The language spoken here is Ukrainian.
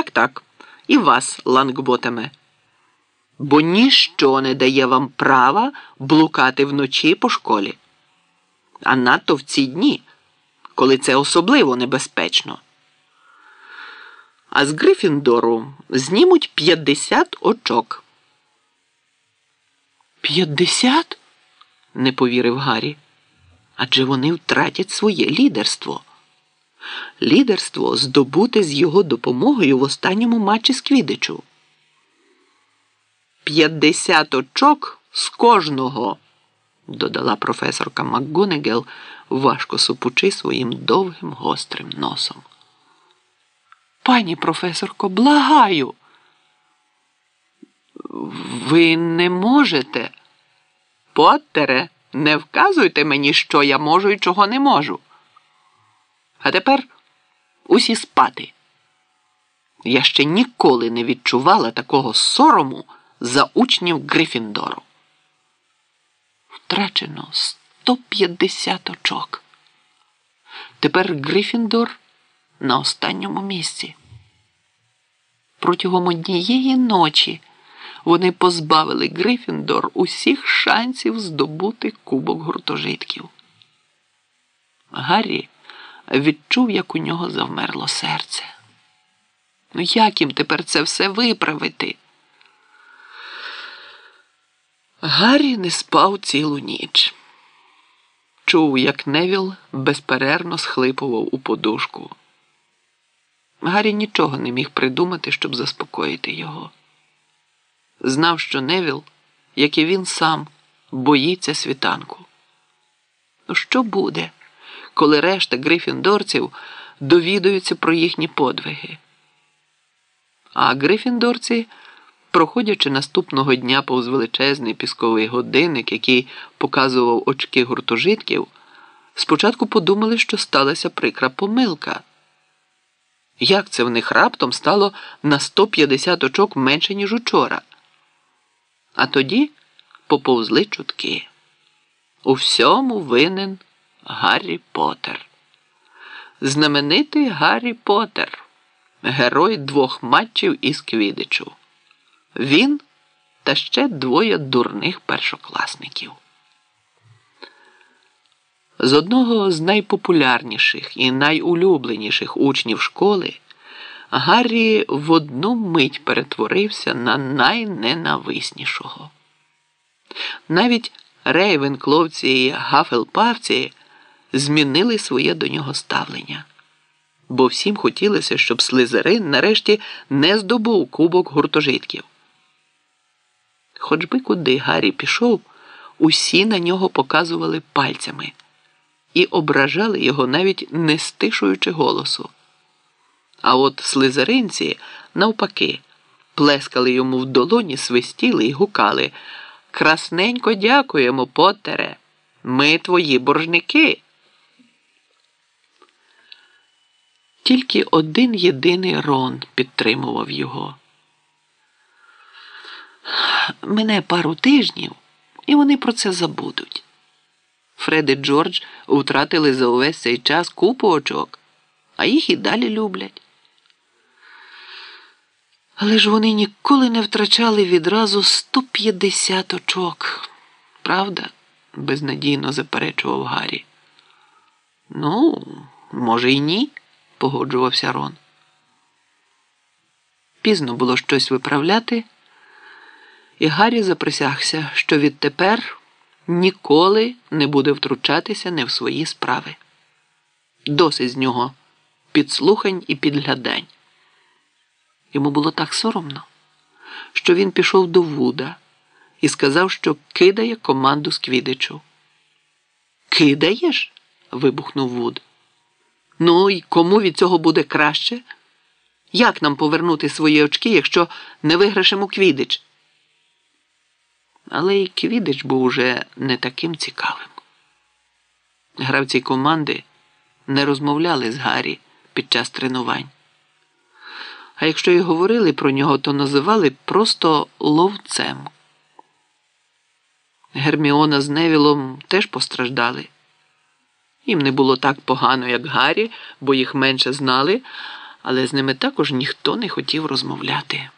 Так, так, і вас, лангботами. Бо ніщо не дає вам права блукати вночі по школі. А надто в ці дні, коли це особливо небезпечно. А з Грифіндору знімуть 50 очок. П'ятдесят? не повірив Гаррі. Адже вони втратять своє лідерство. Лідерство здобуте з його допомогою в останньому матчі з Квідичу. П'ятдесят очок з кожного, додала професорка МакГонегел, важко супучи своїм довгим гострим носом. Пані професорко, благаю. Ви не можете. Поттере, не вказуйте мені, що я можу і чого не можу. А тепер усі спати. Я ще ніколи не відчувала такого сорому за учнів Грифіндору. Втрачено 150 очок. Тепер Грифіндор на останньому місці. Протягом однієї ночі вони позбавили Грифіндор усіх шансів здобути кубок гуртожитків. Гаррі відчув, як у нього завмерло серце. Ну як їм тепер це все виправити? Гаррі не спав цілу ніч. Чув, як Невіл безперервно схлипував у подушку. Гаррі нічого не міг придумати, щоб заспокоїти його. Знав, що Невіл, як і він сам, боїться світанку. Ну, що буде, коли решта грифіндорців довідуються про їхні подвиги? А грифіндорці, проходячи наступного дня повз величезний пісковий годинник, який показував очки гуртожитків, спочатку подумали, що сталася прикра помилка. Як це в них раптом стало на 150 очок менше, ніж учора? А тоді поповзли чутки. У всьому винен Гаррі Поттер. Знаменитий Гаррі Поттер, герой двох матчів із Квідичу. Він та ще двоє дурних першокласників. З одного з найпопулярніших і найулюбленіших учнів школи Гаррі в одну мить перетворився на найненависнішого. Навіть рейвенкловці і гафелпавці змінили своє до нього ставлення, бо всім хотілося, щоб Слизерин нарешті не здобув кубок гуртожитків. Хоч би куди Гаррі пішов, усі на нього показували пальцями і ображали його, навіть не стишуючи голосу. А от слизеринці, навпаки, плескали йому в долоні, свистіли і гукали. Красненько дякуємо, Поттере. Ми твої боржники. Тільки один єдиний Рон підтримував його. Мене пару тижнів, і вони про це забудуть. Фред і Джордж втратили за увесь цей час купу очок, а їх і далі люблять. Але ж вони ніколи не втрачали відразу 150 очок. Правда? безнадійно заперечував Гаррі. Ну, може, й ні, погоджувався Рон. Пізно було щось виправляти, і Гаррі заприсягся, що відтепер ніколи не буде втручатися не в свої справи. Досить з нього підслухань і підглядань. Йому було так соромно, що він пішов до Вуда і сказав, що кидає команду з Квідичу. Кидаєш? вибухнув Вуд. Ну і кому від цього буде краще? Як нам повернути свої очки, якщо не виграшемо Квідич? Але і Квідич був уже не таким цікавим. Гравці команди не розмовляли з Гаррі під час тренувань. А якщо й говорили про нього, то називали просто ловцем. Герміона з Невілом теж постраждали. Їм не було так погано, як Гаррі, бо їх менше знали, але з ними також ніхто не хотів розмовляти.